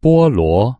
菠萝